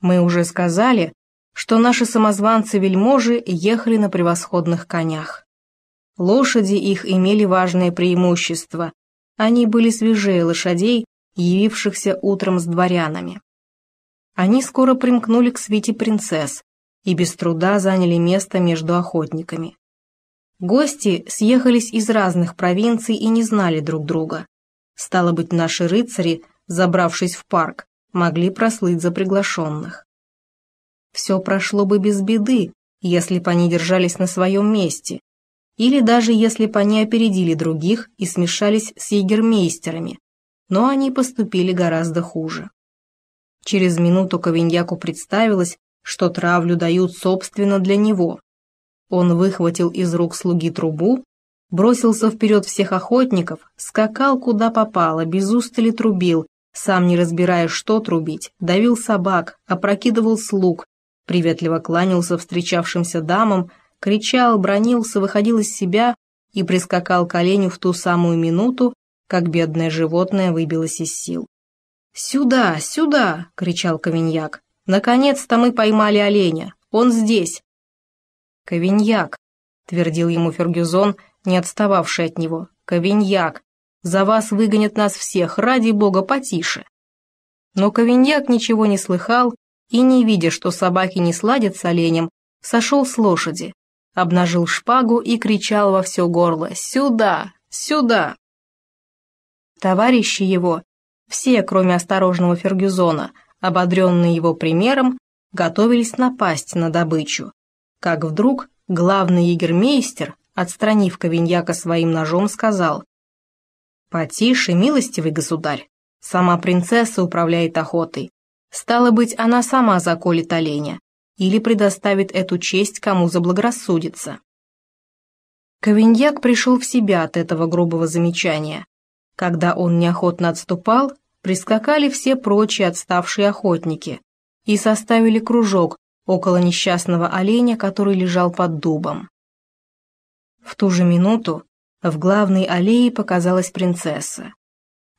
Мы уже сказали, что наши самозванцы-вельможи ехали на превосходных конях. Лошади их имели важное преимущество. Они были свежее лошадей, явившихся утром с дворянами. Они скоро примкнули к свите принцесс и без труда заняли место между охотниками. Гости съехались из разных провинций и не знали друг друга. Стало быть, наши рыцари, забравшись в парк, могли прослыть за приглашенных. Все прошло бы без беды, если бы они держались на своем месте, или даже если бы они опередили других и смешались с егермейстерами, но они поступили гораздо хуже. Через минуту Ковиньяку представилось, что травлю дают собственно для него. Он выхватил из рук слуги трубу, бросился вперед всех охотников, скакал куда попало, без устали трубил, сам не разбирая, что трубить, давил собак, опрокидывал слуг, приветливо кланялся встречавшимся дамам, кричал, бронился, выходил из себя и прискакал к оленю в ту самую минуту, как бедное животное выбилось из сил. «Сюда, сюда!» — кричал Ковиньяк. «Наконец-то мы поймали оленя! Он здесь!» «Ковиньяк!» — твердил ему Фергюзон, не отстававший от него. «Ковиньяк! За вас выгонят нас всех, ради бога, потише!» Но Ковиньяк ничего не слыхал и, не видя, что собаки не сладят с оленем, сошел с лошади, обнажил шпагу и кричал во все горло «Сюда! Сюда!» Товарищи его, все, кроме осторожного Фергюзона, ободренные его примером, готовились напасть на добычу. Как вдруг главный егермейстер, отстранив Ковиньяка своим ножом, сказал «Потише, милостивый государь, сама принцесса управляет охотой. Стало быть, она сама заколет оленя или предоставит эту честь кому заблагорассудится». Ковиньяк пришел в себя от этого грубого замечания. Когда он неохотно отступал, прискакали все прочие отставшие охотники и составили кружок около несчастного оленя, который лежал под дубом. В ту же минуту в главной аллее показалась принцесса.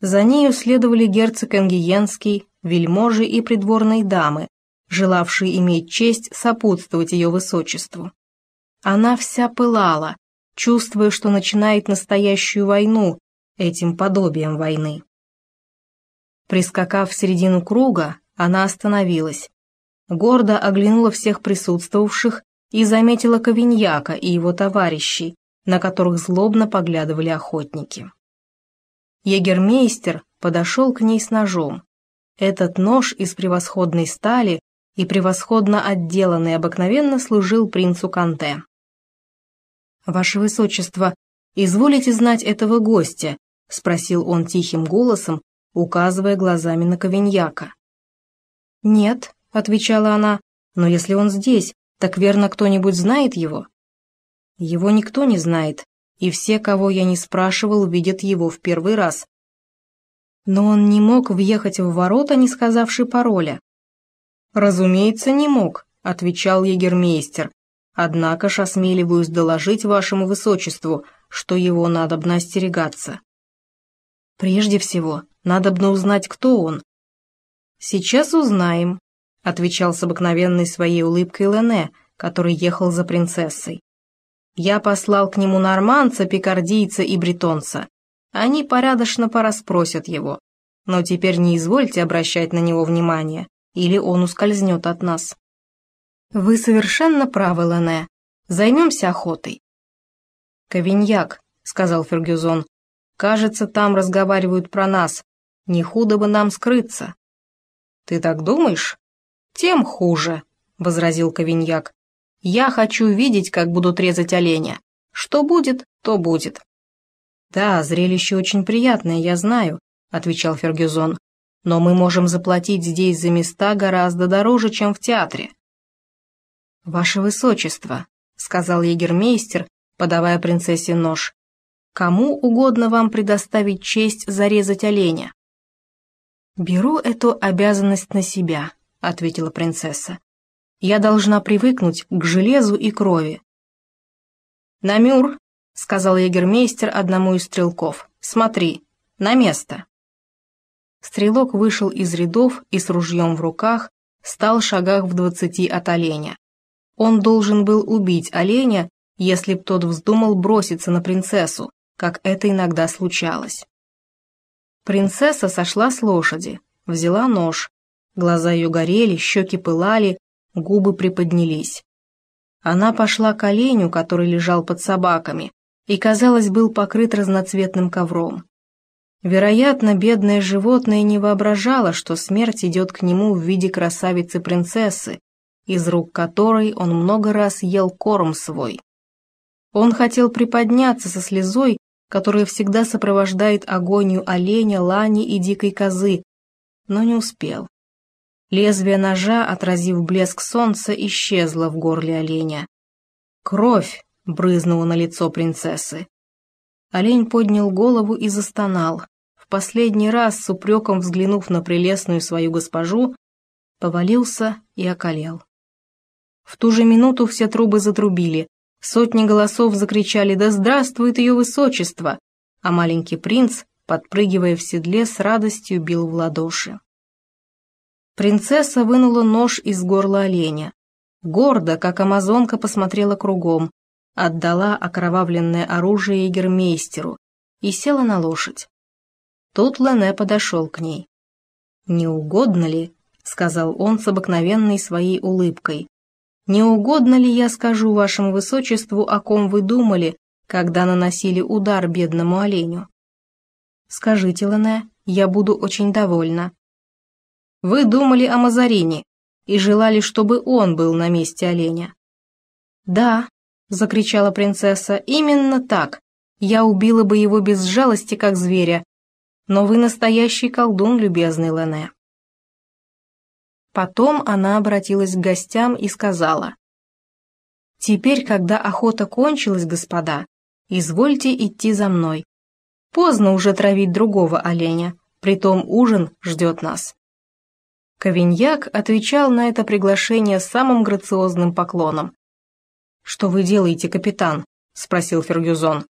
За нею следовали герцог Энгиенский, вельможи и придворные дамы, желавшие иметь честь сопутствовать ее высочеству. Она вся пылала, чувствуя, что начинает настоящую войну этим подобием войны. Прискакав в середину круга, она остановилась. Гордо оглянула всех присутствовавших и заметила Ковиньяка и его товарищей, на которых злобно поглядывали охотники. Егермейстер подошел к ней с ножом. Этот нож из превосходной стали и превосходно отделанный обыкновенно служил принцу Канте. «Ваше Высочество, изволите знать этого гостя?» — спросил он тихим голосом, указывая глазами на Ковиньяка. «Нет», — отвечала она, — «но если он здесь, так верно кто-нибудь знает его?» «Его никто не знает, и все, кого я не спрашивал, видят его в первый раз». Но он не мог въехать в ворота, не сказавши пароля. «Разумеется, не мог», — отвечал егермейстер, «однако ж осмеливаюсь доложить вашему высочеству, что его надо остерегаться». «Прежде всего, Надобно узнать, кто он». «Сейчас узнаем», — отвечал с обыкновенной своей улыбкой Лене, который ехал за принцессой. «Я послал к нему норманца, пикардийца и бретонца. Они порядочно пораспросят его. Но теперь не извольте обращать на него внимание, или он ускользнет от нас». «Вы совершенно правы, Лене. Займемся охотой». «Ковиньяк», — сказал Фергюзон. «Кажется, там разговаривают про нас, не худо бы нам скрыться. Ты так думаешь? Тем хуже, возразил Ковиньяк. Я хочу видеть, как будут резать оленя. Что будет, то будет. Да, зрелище очень приятное, я знаю, отвечал Фергюзон. Но мы можем заплатить здесь за места гораздо дороже, чем в театре. Ваше Высочество, сказал егермейстер, подавая принцессе нож, кому угодно вам предоставить честь зарезать оленя. «Беру эту обязанность на себя», — ответила принцесса. «Я должна привыкнуть к железу и крови». «Намюр», — сказал егермейстер одному из стрелков, — «смотри, на место». Стрелок вышел из рядов и с ружьем в руках стал шагах в двадцати от оленя. Он должен был убить оленя, если б тот вздумал броситься на принцессу, как это иногда случалось. Принцесса сошла с лошади, взяла нож. Глаза ее горели, щеки пылали, губы приподнялись. Она пошла к оленю, который лежал под собаками, и, казалось, был покрыт разноцветным ковром. Вероятно, бедное животное не воображало, что смерть идет к нему в виде красавицы-принцессы, из рук которой он много раз ел корм свой. Он хотел приподняться со слезой, которая всегда сопровождает агонию оленя, лани и дикой козы, но не успел. Лезвие ножа, отразив блеск солнца, исчезло в горле оленя. Кровь брызнула на лицо принцессы. Олень поднял голову и застонал. В последний раз, с упреком взглянув на прелестную свою госпожу, повалился и околел. В ту же минуту все трубы затрубили, сотни голосов закричали «Да здравствует ее высочество!», а маленький принц, подпрыгивая в седле, с радостью бил в ладоши. Принцесса вынула нож из горла оленя. Гордо, как амазонка, посмотрела кругом, отдала окровавленное оружие егермейстеру и села на лошадь. Тут Лене подошел к ней. «Не угодно ли?» — сказал он с обыкновенной своей улыбкой. «Не угодно ли я скажу вашему высочеству, о ком вы думали, когда наносили удар бедному оленю?» «Скажите, Лене, я буду очень довольна», вы думали о Мазарине и желали, чтобы он был на месте оленя. Да, закричала принцесса, именно так. Я убила бы его без жалости, как зверя. Но вы настоящий колдун, любезный Лене. Потом она обратилась к гостям и сказала. «Теперь, когда охота кончилась, господа, извольте идти за мной. Поздно уже травить другого оленя, притом ужин ждет нас». Ковиньяк отвечал на это приглашение самым грациозным поклоном. «Что вы делаете, капитан?» – спросил Фергюзон.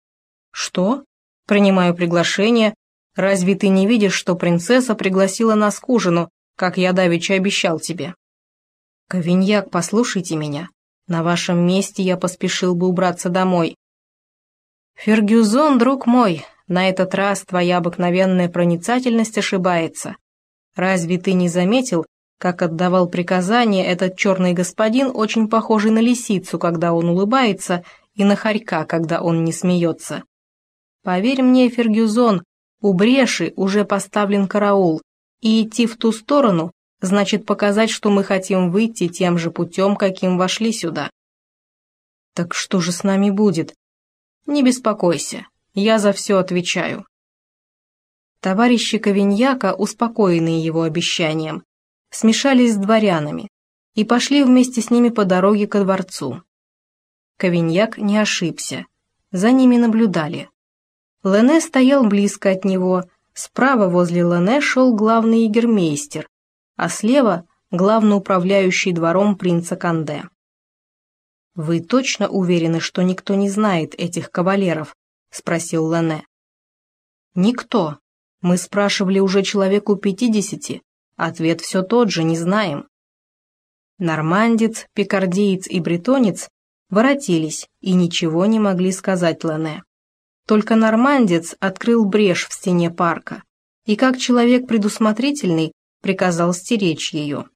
«Что? Принимаю приглашение. Разве ты не видишь, что принцесса пригласила нас к ужину, как я давеча обещал тебе?» «Ковиньяк, послушайте меня. На вашем месте я поспешил бы убраться домой». «Фергюзон, друг мой, на этот раз твоя обыкновенная проницательность ошибается. Разве ты не заметил, как отдавал приказания этот черный господин, очень похожий на лисицу, когда он улыбается, и на хорька, когда он не смеется? Поверь мне, Фергюзон, у бреши уже поставлен караул, и идти в ту сторону значит показать, что мы хотим выйти тем же путем, каким вошли сюда. Так что же с нами будет? Не беспокойся, я за все отвечаю. Товарищи Ковиньяка, успокоенные его обещанием, смешались с дворянами и пошли вместе с ними по дороге ко дворцу. Ковиньяк не ошибся, за ними наблюдали. Лене стоял близко от него, справа возле Лене шел главный егермейстер, а слева – главноуправляющий двором принца Канде. «Вы точно уверены, что никто не знает этих кавалеров?» – спросил Лене. «Никто», мы спрашивали уже человеку пятидесяти, ответ все тот же, не знаем. Нормандец, пикардиец и бретонец воротились и ничего не могли сказать Лене. Только нормандец открыл брешь в стене парка и, как человек предусмотрительный, приказал стеречь ее.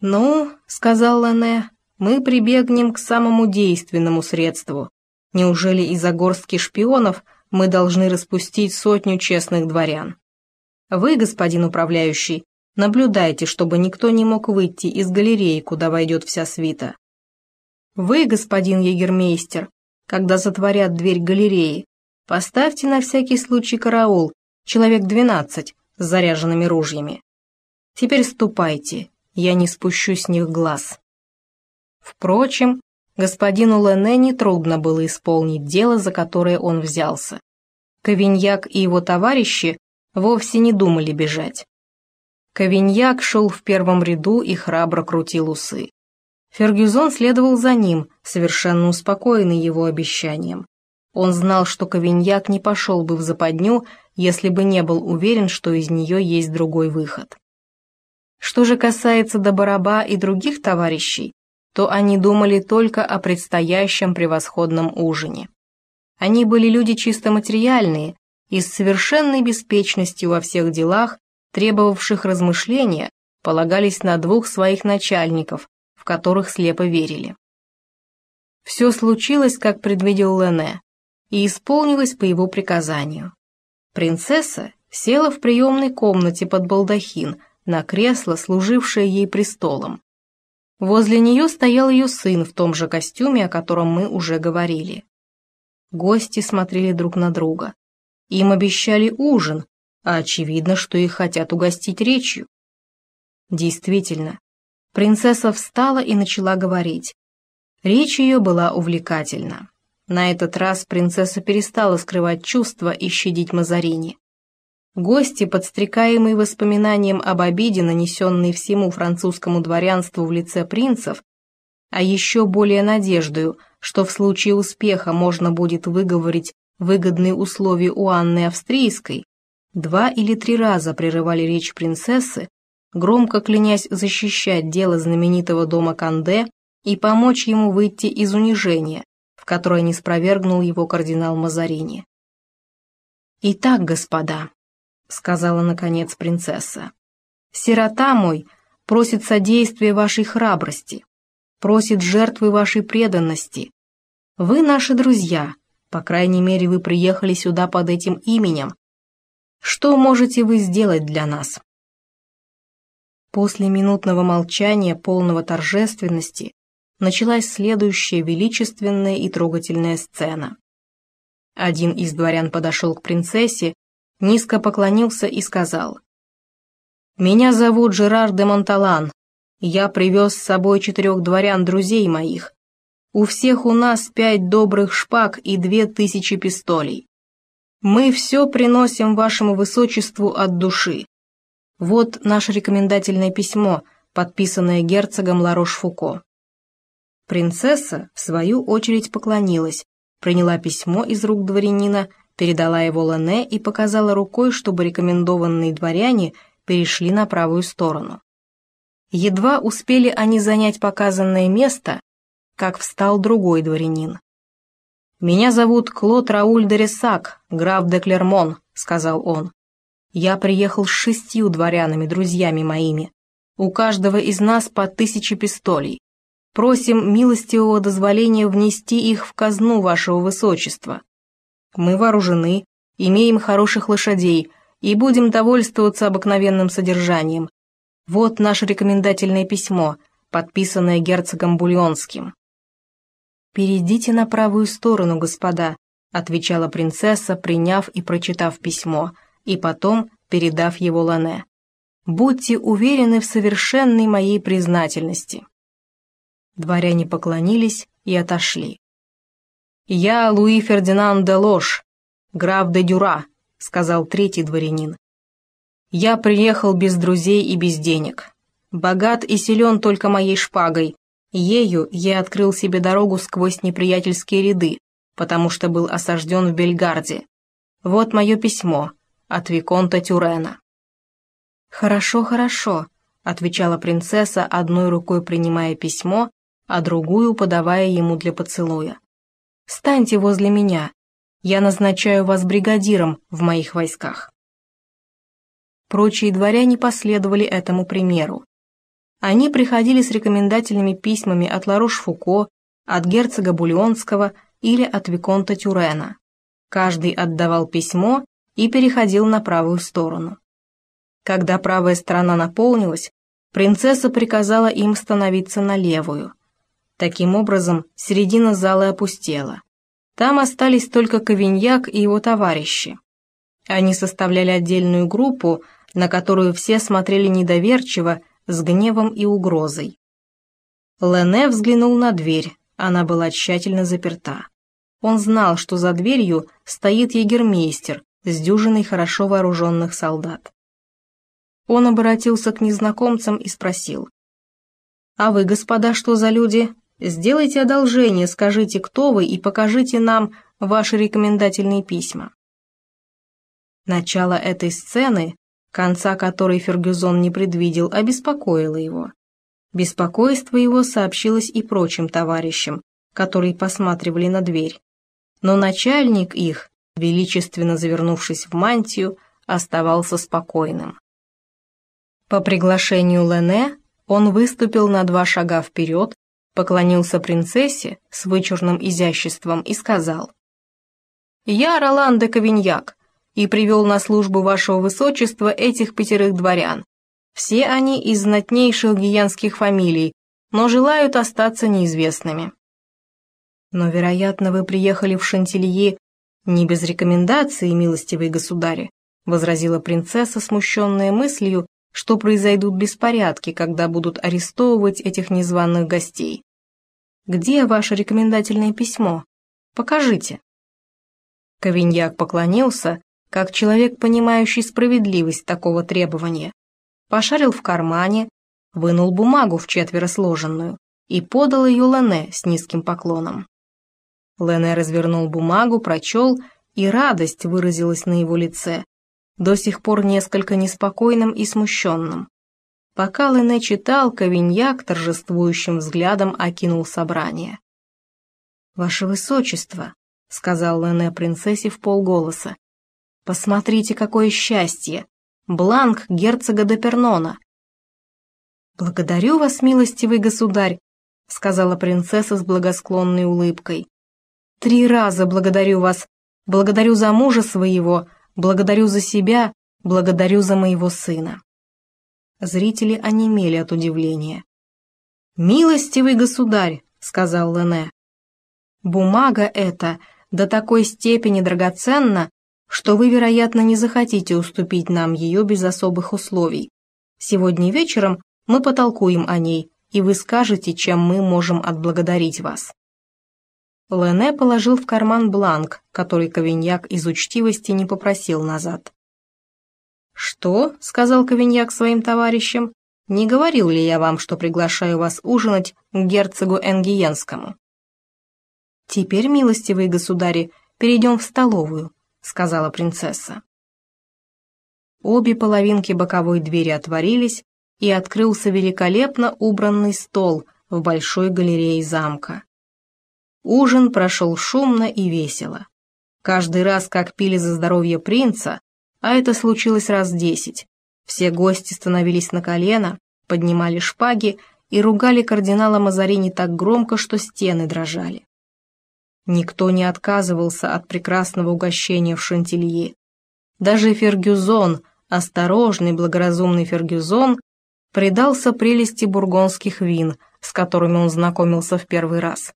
«Ну, — сказал Лене, — мы прибегнем к самому действенному средству. Неужели из-за горстки шпионов мы должны распустить сотню честных дворян. Вы, господин управляющий, наблюдайте, чтобы никто не мог выйти из галереи, куда войдет вся свита. Вы, господин егермейстер, когда затворят дверь галереи, поставьте на всякий случай караул, человек двенадцать, с заряженными ружьями. Теперь ступайте, я не спущу с них глаз. Впрочем, Господину Лене нетрудно было исполнить дело, за которое он взялся. Ковиньяк и его товарищи вовсе не думали бежать. Ковиньяк шел в первом ряду и храбро крутил усы. Фергюзон следовал за ним, совершенно успокоенный его обещанием. Он знал, что Ковиньяк не пошел бы в западню, если бы не был уверен, что из нее есть другой выход. Что же касается Добороба и других товарищей, то они думали только о предстоящем превосходном ужине. Они были люди чисто материальные и с совершенной беспечностью во всех делах, требовавших размышления, полагались на двух своих начальников, в которых слепо верили. Все случилось, как предвидел Лене, и исполнилось по его приказанию. Принцесса села в приемной комнате под балдахин на кресло, служившее ей престолом. Возле нее стоял ее сын в том же костюме, о котором мы уже говорили. Гости смотрели друг на друга. Им обещали ужин, а очевидно, что их хотят угостить речью. Действительно, принцесса встала и начала говорить. Речь ее была увлекательна. На этот раз принцесса перестала скрывать чувства и щадить Мазарини. Гости, подстрекаемые воспоминанием об обиде, нанесенной всему французскому дворянству в лице принцев, а еще более надеждою, что в случае успеха можно будет выговорить выгодные условия у Анны Австрийской, два или три раза прерывали речь принцессы, громко клянясь защищать дело знаменитого дома Канде и помочь ему выйти из унижения, в которое не спровергнул его кардинал Мазарини. «Итак, господа», — сказала наконец принцесса. «Сирота мой просит содействия вашей храбрости, просит жертвы вашей преданности. Вы наши друзья, по крайней мере, вы приехали сюда под этим именем. Что можете вы сделать для нас?» После минутного молчания, полного торжественности, началась следующая величественная и трогательная сцена. Один из дворян подошел к принцессе низко поклонился и сказал. «Меня зовут Жерар де Монталан. Я привез с собой четырех дворян друзей моих. У всех у нас пять добрых шпаг и две тысячи пистолей. Мы все приносим вашему высочеству от души. Вот наше рекомендательное письмо, подписанное герцогом Ларош-Фуко». Принцесса, в свою очередь, поклонилась, приняла письмо из рук дворянина передала его Лене и показала рукой, чтобы рекомендованные дворяне перешли на правую сторону. Едва успели они занять показанное место, как встал другой дворянин. «Меня зовут Клод Рауль де Ресак, граф де Клермон», — сказал он. «Я приехал с шестью дворянами, друзьями моими. У каждого из нас по тысяче пистолей. Просим милостивого дозволения внести их в казну вашего высочества. Мы вооружены, имеем хороших лошадей и будем довольствоваться обыкновенным содержанием. Вот наше рекомендательное письмо, подписанное герцогом Бульонским. «Перейдите на правую сторону, господа», — отвечала принцесса, приняв и прочитав письмо, и потом передав его Лане. «Будьте уверены в совершенной моей признательности». Дворяне поклонились и отошли. «Я Луи Фердинанд де Лош, граф де Дюра», — сказал третий дворянин. «Я приехал без друзей и без денег. Богат и силен только моей шпагой. Ею я открыл себе дорогу сквозь неприятельские ряды, потому что был осажден в Бельгарде. Вот мое письмо от Виконта Тюрена». «Хорошо, хорошо», — отвечала принцесса, одной рукой принимая письмо, а другую подавая ему для поцелуя. Станьте возле меня. Я назначаю вас бригадиром в моих войсках». Прочие дворяне последовали этому примеру. Они приходили с рекомендательными письмами от Ларош-Фуко, от герцога Бульонского или от Виконта Тюрена. Каждый отдавал письмо и переходил на правую сторону. Когда правая сторона наполнилась, принцесса приказала им становиться на левую – Таким образом, середина зала опустела. Там остались только Ковиньяк и его товарищи. Они составляли отдельную группу, на которую все смотрели недоверчиво, с гневом и угрозой. Лене взглянул на дверь, она была тщательно заперта. Он знал, что за дверью стоит егермейстер с дюжиной хорошо вооруженных солдат. Он обратился к незнакомцам и спросил. «А вы, господа, что за люди? Сделайте одолжение, скажите, кто вы, и покажите нам ваши рекомендательные письма. Начало этой сцены конца которой Фергюзон не предвидел, обеспокоила его. Беспокойство его сообщилось и прочим товарищам, которые посматривали на дверь. Но начальник их, величественно завернувшись в мантию, оставался спокойным. По приглашению Лене он выступил на два шага вперед, поклонился принцессе с вычурным изяществом и сказал «Я Ролан де Кавиньяк и привел на службу вашего высочества этих пятерых дворян. Все они из знатнейших гиянских фамилий, но желают остаться неизвестными». «Но, вероятно, вы приехали в Шантилье не без рекомендации, милостивые государи», возразила принцесса, смущенная мыслью, что произойдут беспорядки, когда будут арестовывать этих незваных гостей. Где ваше рекомендательное письмо? Покажите. Кавиньяк поклонился, как человек, понимающий справедливость такого требования, пошарил в кармане, вынул бумагу в четверо сложенную и подал ее Лене с низким поклоном. Лене развернул бумагу, прочел, и радость выразилась на его лице, до сих пор несколько неспокойным и смущенным. Пока Лене читал, Кавиньяк торжествующим взглядом окинул собрание. «Ваше Высочество», — сказал Лене принцессе в полголоса, — «посмотрите, какое счастье! Бланк герцога де Пернона!» «Благодарю вас, милостивый государь», — сказала принцесса с благосклонной улыбкой. «Три раза благодарю вас, благодарю за мужа своего, Благодарю за себя, благодарю за моего сына». Зрители онемели от удивления. «Милостивый государь», — сказал Лене, — «бумага эта до такой степени драгоценна, что вы, вероятно, не захотите уступить нам ее без особых условий. Сегодня вечером мы потолкуем о ней, и вы скажете, чем мы можем отблагодарить вас». Лене положил в карман бланк, который Кавиньяк из учтивости не попросил назад. «Что?» — сказал Кавиньяк своим товарищам. «Не говорил ли я вам, что приглашаю вас ужинать к герцогу Энгиенскому?» «Теперь, милостивые государи, перейдем в столовую», — сказала принцесса. Обе половинки боковой двери отворились, и открылся великолепно убранный стол в большой галерее замка. Ужин прошел шумно и весело. Каждый раз, как пили за здоровье принца, а это случилось раз десять, все гости становились на колено, поднимали шпаги и ругали кардинала Мазарини так громко, что стены дрожали. Никто не отказывался от прекрасного угощения в Шантилье. Даже Фергюзон, осторожный, благоразумный Фергюзон, предался прелести бургонских вин, с которыми он знакомился в первый раз.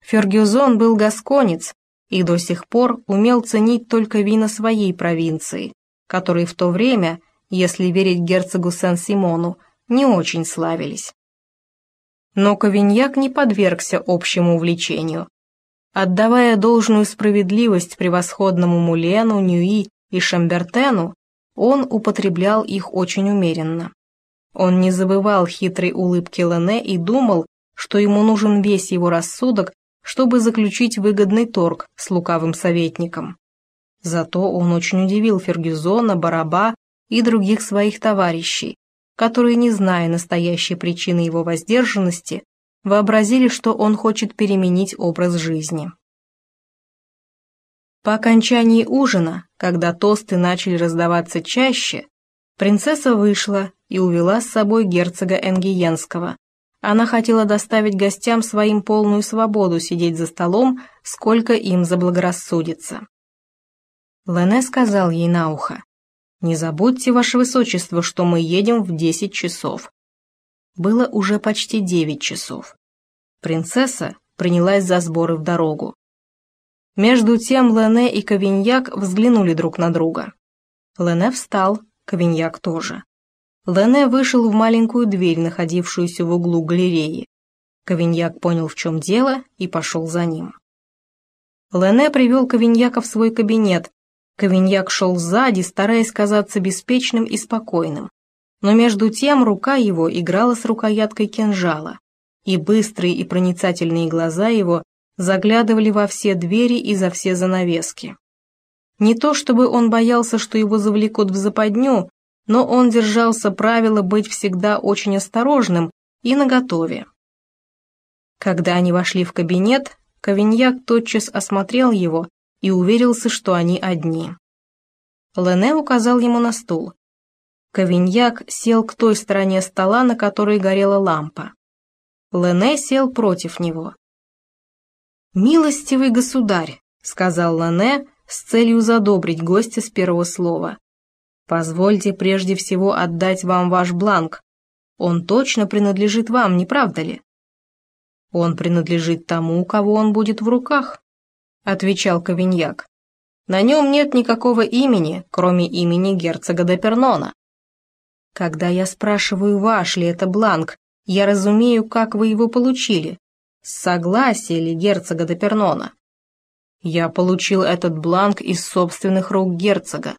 Фергюзон был гасконец и до сих пор умел ценить только вина своей провинции, которые в то время, если верить герцогу Сен-Симону, не очень славились. Но Ковиньяк не подвергся общему увлечению. Отдавая должную справедливость превосходному Мулену, Ньюи и Шамбертену, он употреблял их очень умеренно. Он не забывал хитрой улыбки Лене и думал, что ему нужен весь его рассудок чтобы заключить выгодный торг с лукавым советником. Зато он очень удивил Фергюзона, Бараба и других своих товарищей, которые, не зная настоящей причины его воздержанности, вообразили, что он хочет переменить образ жизни. По окончании ужина, когда тосты начали раздаваться чаще, принцесса вышла и увела с собой герцога Энгиенского, она хотела доставить гостям своим полную свободу сидеть за столом, сколько им заблагорассудится. Лене сказал ей на ухо, «Не забудьте, ваше высочество, что мы едем в десять часов». Было уже почти девять часов. Принцесса принялась за сборы в дорогу. Между тем Лене и Кавиньяк взглянули друг на друга. Лене встал, Кавиньяк тоже. Лене вышел в маленькую дверь, находившуюся в углу галереи. Кавиньяк понял, в чем дело, и пошел за ним. Лене привел Кавиньяка в свой кабинет. Кавиньяк шел сзади, стараясь казаться беспечным и спокойным. Но между тем рука его играла с рукояткой кинжала, и быстрые и проницательные глаза его заглядывали во все двери и за все занавески. Не то чтобы он боялся, что его завлекут в западню, но он держался правила быть всегда очень осторожным и наготове. Когда они вошли в кабинет, Кавиньяк тотчас осмотрел его и уверился, что они одни. Лене указал ему на стул. Кавиньяк сел к той стороне стола, на которой горела лампа. Лене сел против него. «Милостивый государь», — сказал Лене с целью задобрить гостя с первого слова. «Позвольте прежде всего отдать вам ваш бланк. Он точно принадлежит вам, не правда ли?» «Он принадлежит тому, у кого он будет в руках», — отвечал Кавиньяк. «На нем нет никакого имени, кроме имени герцога Депернона. Когда я спрашиваю, ваш ли это бланк, я разумею, как вы его получили. С согласия ли герцога Депернона? Я получил этот бланк из собственных рук герцога.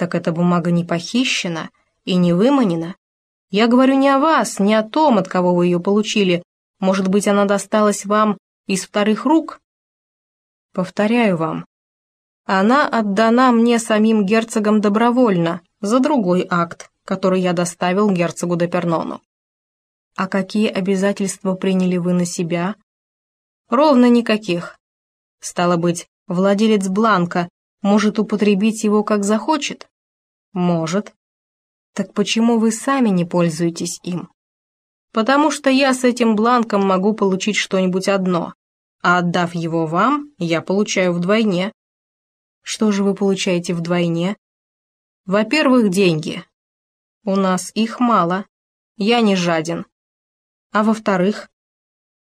Так эта бумага не похищена и не выманена? Я говорю не о вас, не о том, от кого вы ее получили, может быть, она досталась вам из вторых рук? Повторяю вам. Она отдана мне самим герцогом добровольно, за другой акт, который я доставил герцогу Депернону. А какие обязательства приняли вы на себя? Ровно никаких. Стало быть, владелец бланка может употребить его как захочет? Может. Так почему вы сами не пользуетесь им? потому что я с этим бланком могу получить что-нибудь одно, а отдав его вам, я получаю вдвойне. Что же вы получаете вдвойне? Во-первых, деньги. У нас их мало, я не жаден. А во-вторых,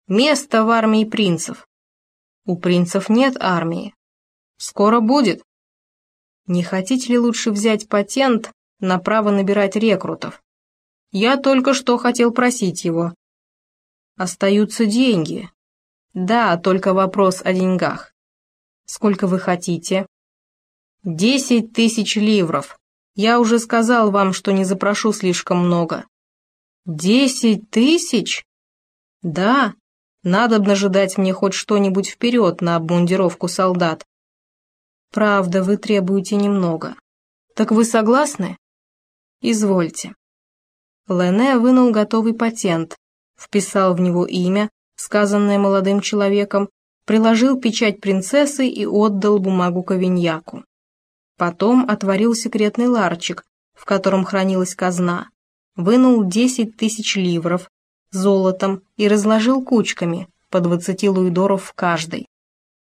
место в армии принцев. У принцев нет армии. Скоро будет. Не хотите ли лучше взять патент на право набирать рекрутов? Я только что хотел просить его. Остаются деньги. Да, только вопрос о деньгах. Сколько вы хотите? Десять тысяч ливров. Я уже сказал вам, что не запрошу слишком много. Десять тысяч? Да, надо бы ожидать мне хоть что-нибудь вперед на обмундировку солдат. Правда, вы требуете немного. Так вы согласны? Извольте. Лене вынул готовый патент, вписал в него имя, сказанное молодым человеком, приложил печать принцессы и отдал бумагу Ковиньяку. Потом отворил секретный ларчик, в котором хранилась казна, вынул десять тысяч ливров золотом и разложил кучками, по двадцати луидоров в каждой.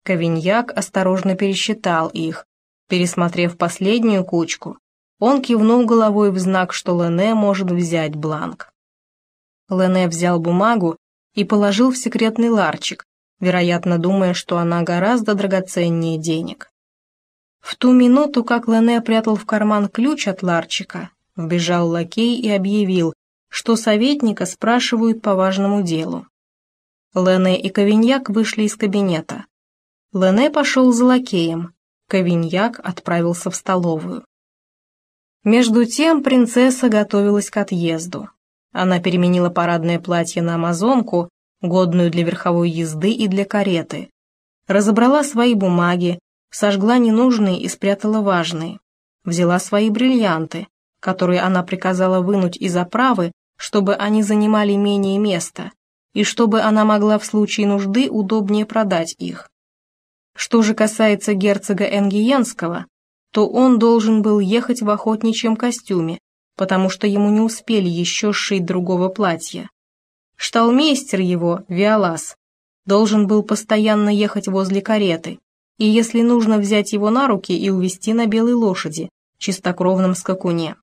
Ковиньяк осторожно пересчитал их, пересмотрев последнюю кучку, он кивнул головой в знак, что Лене может взять бланк. Лене взял бумагу и положил в секретный ларчик, вероятно, думая, что она гораздо драгоценнее денег. В ту минуту, как Лене прятал в карман ключ от ларчика, вбежал лакей и объявил, что советника спрашивают по важному делу. Лене и Ковиньяк вышли из кабинета. Лене пошел за лакеем, Ковиньяк отправился в столовую. Между тем принцесса готовилась к отъезду. Она переменила парадное платье на амазонку, годную для верховой езды и для кареты. Разобрала свои бумаги, сожгла ненужные и спрятала важные. Взяла свои бриллианты, которые она приказала вынуть из оправы, чтобы они занимали менее места, и чтобы она могла в случае нужды удобнее продать их. Что же касается герцога Энгиенского, то он должен был ехать в охотничьем костюме, потому что ему не успели еще сшить другого платья. Шталмейстер его, Виолас, должен был постоянно ехать возле кареты, и если нужно взять его на руки и увести на белой лошади, чистокровном скакуне.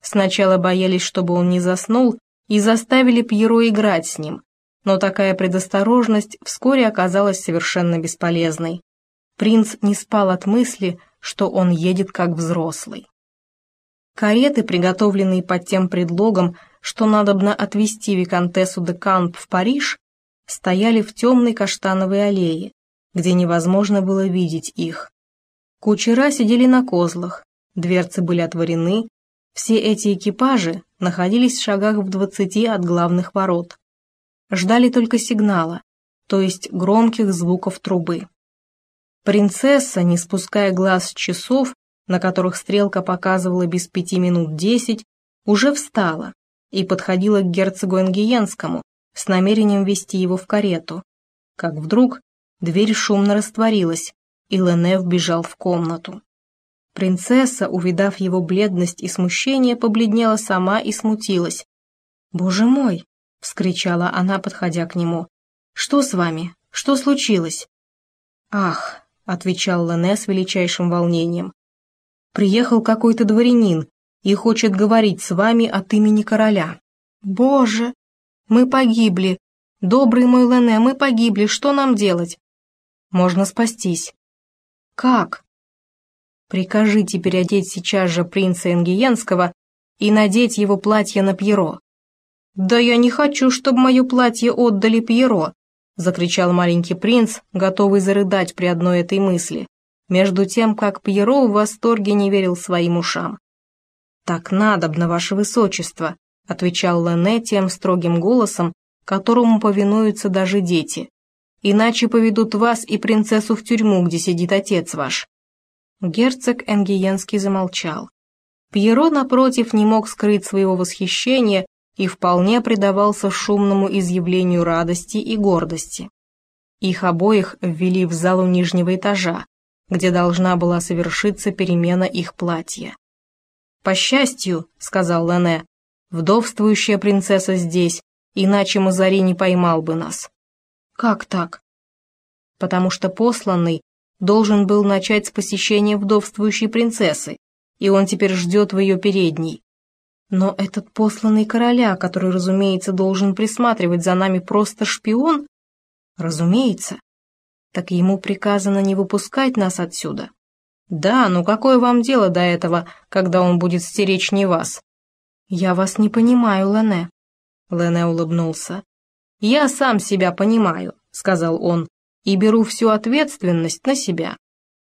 Сначала боялись, чтобы он не заснул, и заставили Пьеро играть с ним, но такая предосторожность вскоре оказалась совершенно бесполезной. Принц не спал от мысли, что он едет как взрослый. Кареты, приготовленные под тем предлогом, что надобно отвезти виконтессу де Камп в Париж, стояли в темной каштановой аллее, где невозможно было видеть их. Кучера сидели на козлах, дверцы были отворены, все эти экипажи находились в шагах в двадцати от главных ворот. Ждали только сигнала, то есть громких звуков трубы. Принцесса, не спуская глаз с часов, на которых стрелка показывала без пяти минут десять, уже встала и подходила к герцогу Энгиенскому с намерением вести его в карету, как вдруг дверь шумно растворилась, и Лене вбежал в комнату. Принцесса, увидав его бледность и смущение, побледнела сама и смутилась. «Боже мой!» — вскричала она, подходя к нему. «Что с вами? Что случилось?» «Ах!» — отвечал Лене с величайшим волнением. «Приехал какой-то дворянин и хочет говорить с вами от имени короля». «Боже! Мы погибли! Добрый мой Лене, мы погибли! Что нам делать?» «Можно спастись». «Как?» Прикажите переодеть сейчас же принца Энгиенского и надеть его платье на Пьеро. «Да я не хочу, чтобы мое платье отдали Пьеро», закричал маленький принц, готовый зарыдать при одной этой мысли, между тем, как Пьеро в восторге не верил своим ушам. «Так надобно, ваше высочество», отвечал Лене тем строгим голосом, которому повинуются даже дети. «Иначе поведут вас и принцессу в тюрьму, где сидит отец ваш». Герцог Энгиенский замолчал. Пьеро, напротив, не мог скрыть своего восхищения и вполне предавался шумному изъявлению радости и гордости. Их обоих ввели в залу нижнего этажа, где должна была совершиться перемена их платья. «По счастью», — сказал Лене, — «вдовствующая принцесса здесь, иначе Мазари не поймал бы нас». «Как так?» «Потому что посланный должен был начать с посещения вдовствующей принцессы, и он теперь ждет в ее передней. Но этот посланный короля, который, разумеется, должен присматривать за нами просто шпион? Разумеется. Так ему приказано не выпускать нас отсюда. Да, ну какое вам дело до этого, когда он будет стеречь не вас? Я вас не понимаю, Лене. Лене улыбнулся. Я сам себя понимаю, сказал он и беру всю ответственность на себя.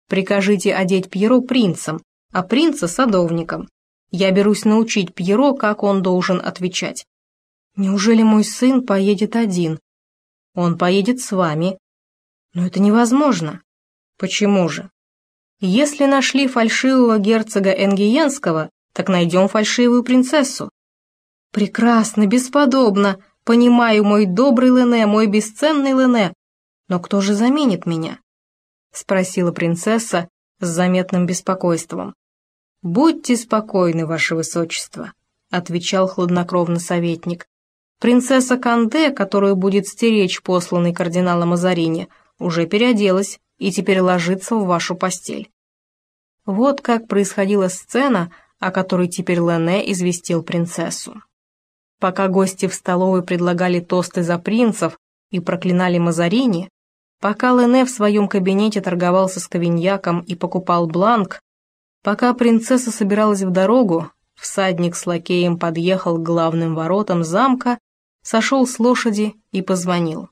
Прикажите одеть Пьеро принцем, а принца садовником. Я берусь научить Пьеро, как он должен отвечать. Неужели мой сын поедет один? Он поедет с вами. Но это невозможно. Почему же? Если нашли фальшивого герцога Энгиенского, так найдем фальшивую принцессу. Прекрасно, бесподобно. Понимаю, мой добрый Лене, мой бесценный Лене. «Но кто же заменит меня?» — спросила принцесса с заметным беспокойством. «Будьте спокойны, ваше высочество», — отвечал хладнокровно советник. «Принцесса Канде, которую будет стеречь посланный кардиналом Мазарини, уже переоделась и теперь ложится в вашу постель». Вот как происходила сцена, о которой теперь Лене известил принцессу. Пока гости в столовой предлагали тосты за принцев и проклинали Мазарини, Пока Лене в своем кабинете торговался с кавиньяком и покупал бланк, пока принцесса собиралась в дорогу, всадник с лакеем подъехал к главным воротам замка, сошел с лошади и позвонил.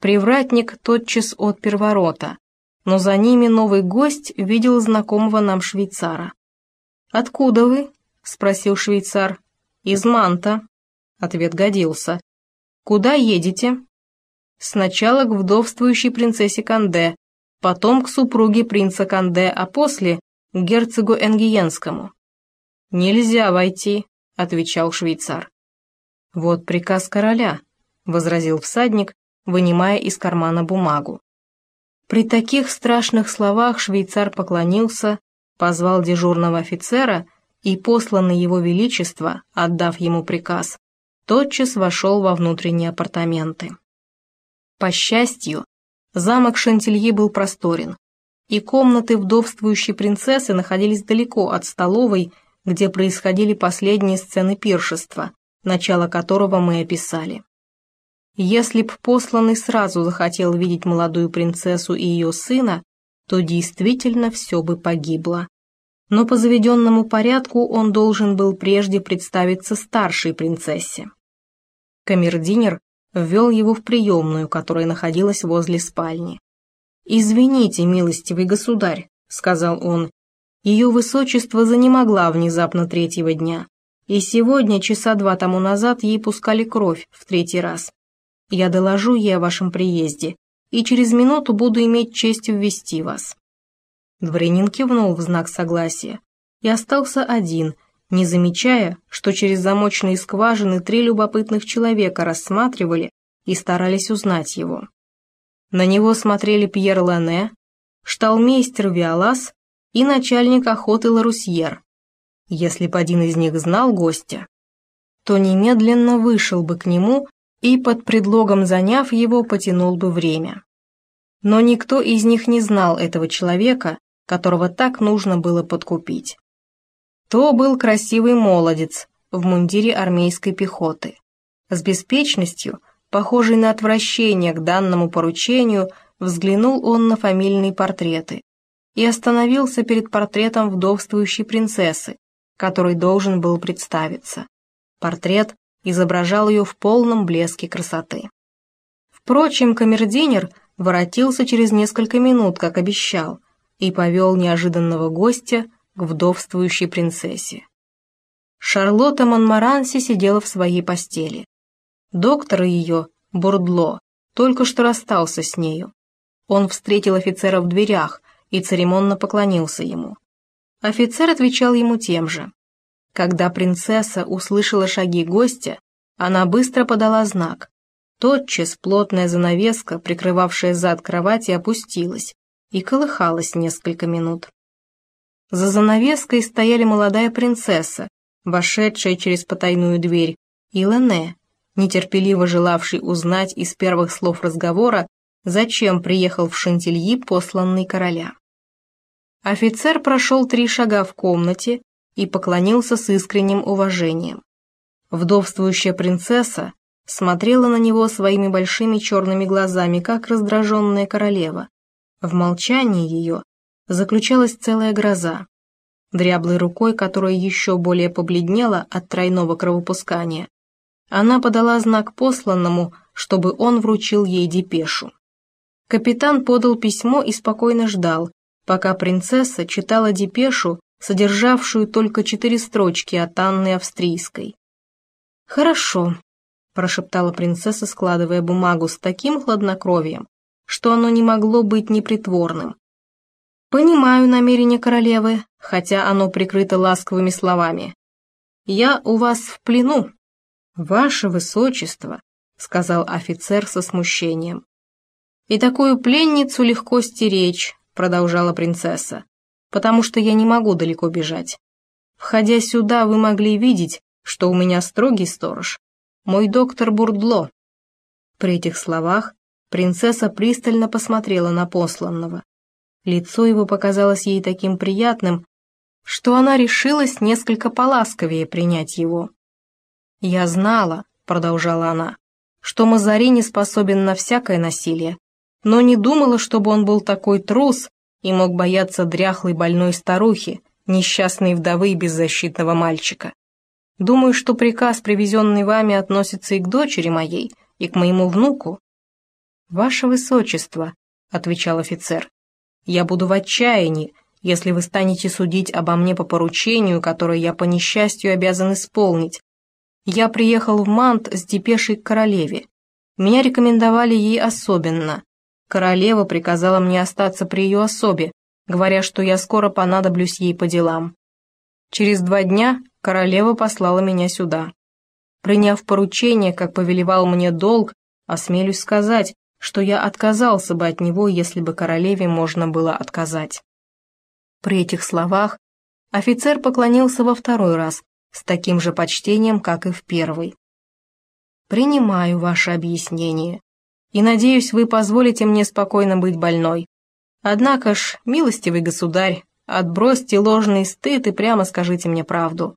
Привратник тотчас отпер ворота, но за ними новый гость видел знакомого нам швейцара. «Откуда вы?» — спросил швейцар. «Из Манта». Ответ годился. «Куда едете?» Сначала к вдовствующей принцессе Канде, потом к супруге принца Канде, а после – герцогу Энгиенскому. «Нельзя войти», – отвечал швейцар. «Вот приказ короля», – возразил всадник, вынимая из кармана бумагу. При таких страшных словах швейцар поклонился, позвал дежурного офицера и, посланный его величество, отдав ему приказ, тотчас вошел во внутренние апартаменты. По счастью, замок Шантилье был просторен, и комнаты вдовствующей принцессы находились далеко от столовой, где происходили последние сцены пиршества, начало которого мы описали. Если б посланный сразу захотел видеть молодую принцессу и ее сына, то действительно все бы погибло. Но по заведенному порядку он должен был прежде представиться старшей принцессе. Камердинер ввел его в приемную, которая находилась возле спальни. «Извините, милостивый государь», — сказал он, — «ее высочество занемогла внезапно третьего дня, и сегодня, часа два тому назад, ей пускали кровь в третий раз. Я доложу ей о вашем приезде, и через минуту буду иметь честь ввести вас». Дворянин кивнул в знак согласия и остался один, не замечая, что через замочные скважины три любопытных человека рассматривали и старались узнать его. На него смотрели Пьер Лене, шталмейстер Виолас и начальник охоты Ларусьер. Если бы один из них знал гостя, то немедленно вышел бы к нему и под предлогом заняв его потянул бы время. Но никто из них не знал этого человека, которого так нужно было подкупить. То был красивый молодец в мундире армейской пехоты. С беспечностью, похожей на отвращение к данному поручению, взглянул он на фамильные портреты и остановился перед портретом вдовствующей принцессы, который должен был представиться. Портрет изображал ее в полном блеске красоты. Впрочем, камердинер воротился через несколько минут, как обещал, и повел неожиданного гостя к вдовствующей принцессе. Шарлотта Монмаранси сидела в своей постели. Доктор ее, Бурдло, только что расстался с нею. Он встретил офицера в дверях и церемонно поклонился ему. Офицер отвечал ему тем же. Когда принцесса услышала шаги гостя, она быстро подала знак. Тотчас плотная занавеска, прикрывавшая зад кровати, опустилась и колыхалась несколько минут. За занавеской стояли молодая принцесса, вошедшая через потайную дверь, и Лене, нетерпеливо желавший узнать из первых слов разговора, зачем приехал в Шантильи посланный короля. Офицер прошел три шага в комнате и поклонился с искренним уважением. Вдовствующая принцесса смотрела на него своими большими черными глазами, как раздраженная королева. В молчании ее заключалась целая гроза. Дряблой рукой, которая еще более побледнела от тройного кровопускания, она подала знак посланному, чтобы он вручил ей депешу. Капитан подал письмо и спокойно ждал, пока принцесса читала депешу содержавшую только четыре строчки от Анны Австрийской. «Хорошо», – прошептала принцесса, складывая бумагу с таким хладнокровием, что оно не могло быть непритворным. «Понимаю намерение королевы, хотя оно прикрыто ласковыми словами. Я у вас в плену». «Ваше высочество», — сказал офицер со смущением. «И такую пленницу легко стеречь», — продолжала принцесса потому что я не могу далеко бежать. Входя сюда, вы могли видеть, что у меня строгий сторож, мой доктор Бурдло». При этих словах принцесса пристально посмотрела на посланного. Лицо его показалось ей таким приятным, что она решилась несколько поласковее принять его. «Я знала», — продолжала она, — «что Мазарини способен на всякое насилие, но не думала, чтобы он был такой трус, и мог бояться дряхлой больной старухи, несчастной вдовы и беззащитного мальчика. Думаю, что приказ, привезенный вами, относится и к дочери моей, и к моему внуку. «Ваше Высочество», — отвечал офицер, — «я буду в отчаянии, если вы станете судить обо мне по поручению, которое я по несчастью обязан исполнить. Я приехал в Мант с депешей к королеве. Меня рекомендовали ей особенно, Королева приказала мне остаться при ее особе, говоря, что я скоро понадоблюсь ей по делам. Через два дня королева послала меня сюда. Приняв поручение, как повелевал мне долг, осмелюсь сказать, что я отказался бы от него, если бы королеве можно было отказать. При этих словах офицер поклонился во второй раз, с таким же почтением, как и в первый. «Принимаю ваше объяснение», и надеюсь, вы позволите мне спокойно быть больной. Однако ж, милостивый государь, отбросьте ложный стыд и прямо скажите мне правду.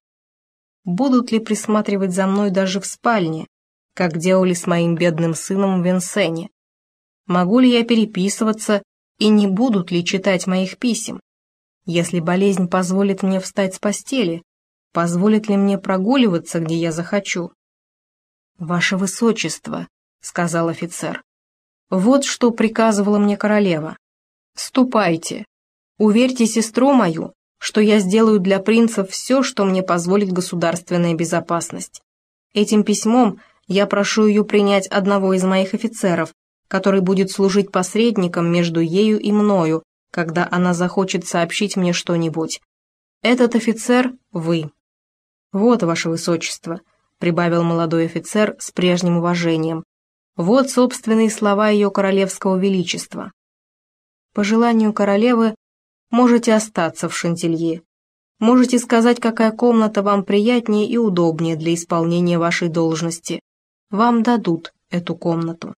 Будут ли присматривать за мной даже в спальне, как делали с моим бедным сыном в Венсене? Могу ли я переписываться и не будут ли читать моих писем? Если болезнь позволит мне встать с постели, позволит ли мне прогуливаться, где я захочу? Ваше Высочество, — сказал офицер. «Вот что приказывала мне королева. Ступайте, уверьте сестру мою, что я сделаю для принцев все, что мне позволит государственная безопасность. Этим письмом я прошу ее принять одного из моих офицеров, который будет служить посредником между ею и мною, когда она захочет сообщить мне что-нибудь. Этот офицер — вы. Вот, ваше высочество, прибавил молодой офицер с прежним уважением. Вот собственные слова ее королевского величества. По желанию королевы можете остаться в Шантилье. Можете сказать, какая комната вам приятнее и удобнее для исполнения вашей должности. Вам дадут эту комнату.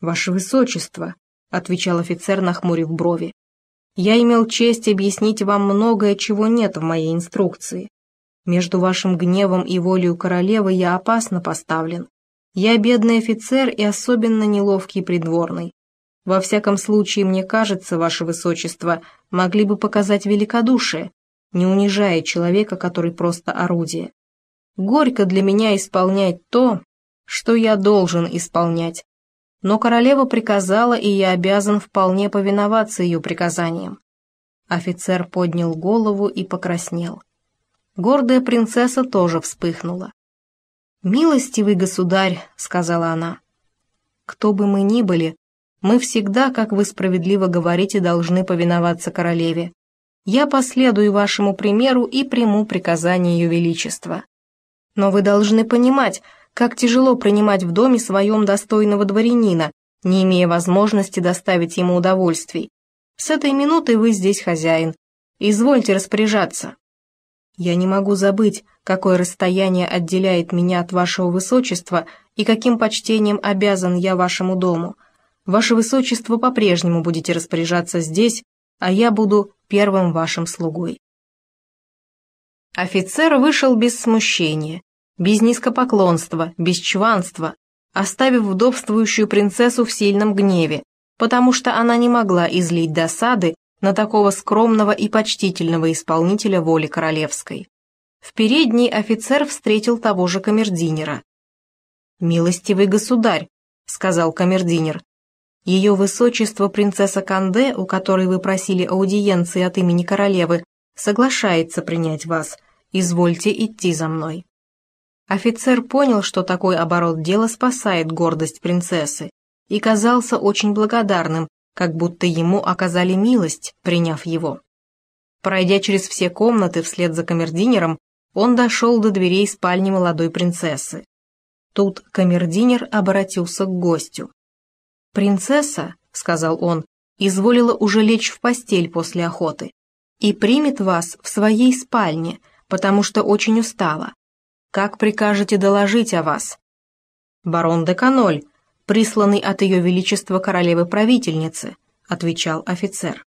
«Ваше Высочество», — отвечал офицер, нахмурив брови, «я имел честь объяснить вам многое, чего нет в моей инструкции. Между вашим гневом и волею королевы я опасно поставлен. Я бедный офицер и особенно неловкий придворный. Во всяком случае, мне кажется, ваше высочество, могли бы показать великодушие, не унижая человека, который просто орудие. Горько для меня исполнять то, что я должен исполнять. Но королева приказала, и я обязан вполне повиноваться ее приказаниям. Офицер поднял голову и покраснел. Гордая принцесса тоже вспыхнула. «Милостивый государь», — сказала она, — «кто бы мы ни были, мы всегда, как вы справедливо говорите, должны повиноваться королеве. Я последую вашему примеру и приму приказание ее величества. Но вы должны понимать, как тяжело принимать в доме своем достойного дворянина, не имея возможности доставить ему удовольствий. С этой минуты вы здесь хозяин. Извольте распоряжаться. Я не могу забыть, какое расстояние отделяет меня от вашего высочества и каким почтением обязан я вашему дому. Ваше высочество по-прежнему будете распоряжаться здесь, а я буду первым вашим слугой. Офицер вышел без смущения, без низкопоклонства, без чванства, оставив вдовствующую принцессу в сильном гневе, потому что она не могла излить досады на такого скромного и почтительного исполнителя воли королевской. В передней офицер встретил того же камердинера. «Милостивый государь», — сказал камердинер, — «ее высочество принцесса Канде, у которой вы просили аудиенции от имени королевы, соглашается принять вас. Извольте идти за мной». Офицер понял, что такой оборот дела спасает гордость принцессы, и казался очень благодарным, как будто ему оказали милость, приняв его. Пройдя через все комнаты вслед за камердинером, он дошел до дверей спальни молодой принцессы. Тут камердинер обратился к гостю. «Принцесса», — сказал он, — «изволила уже лечь в постель после охоты и примет вас в своей спальне, потому что очень устала. Как прикажете доложить о вас?» «Барон де Каноль», присланный от ее величества королевы-правительницы», — отвечал офицер.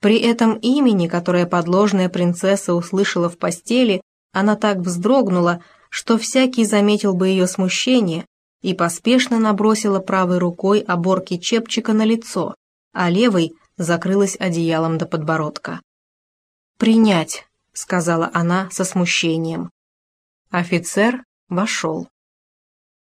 При этом имени, которое подложная принцесса услышала в постели, она так вздрогнула, что всякий заметил бы ее смущение и поспешно набросила правой рукой оборки чепчика на лицо, а левой закрылась одеялом до подбородка. «Принять», — сказала она со смущением. Офицер вошел.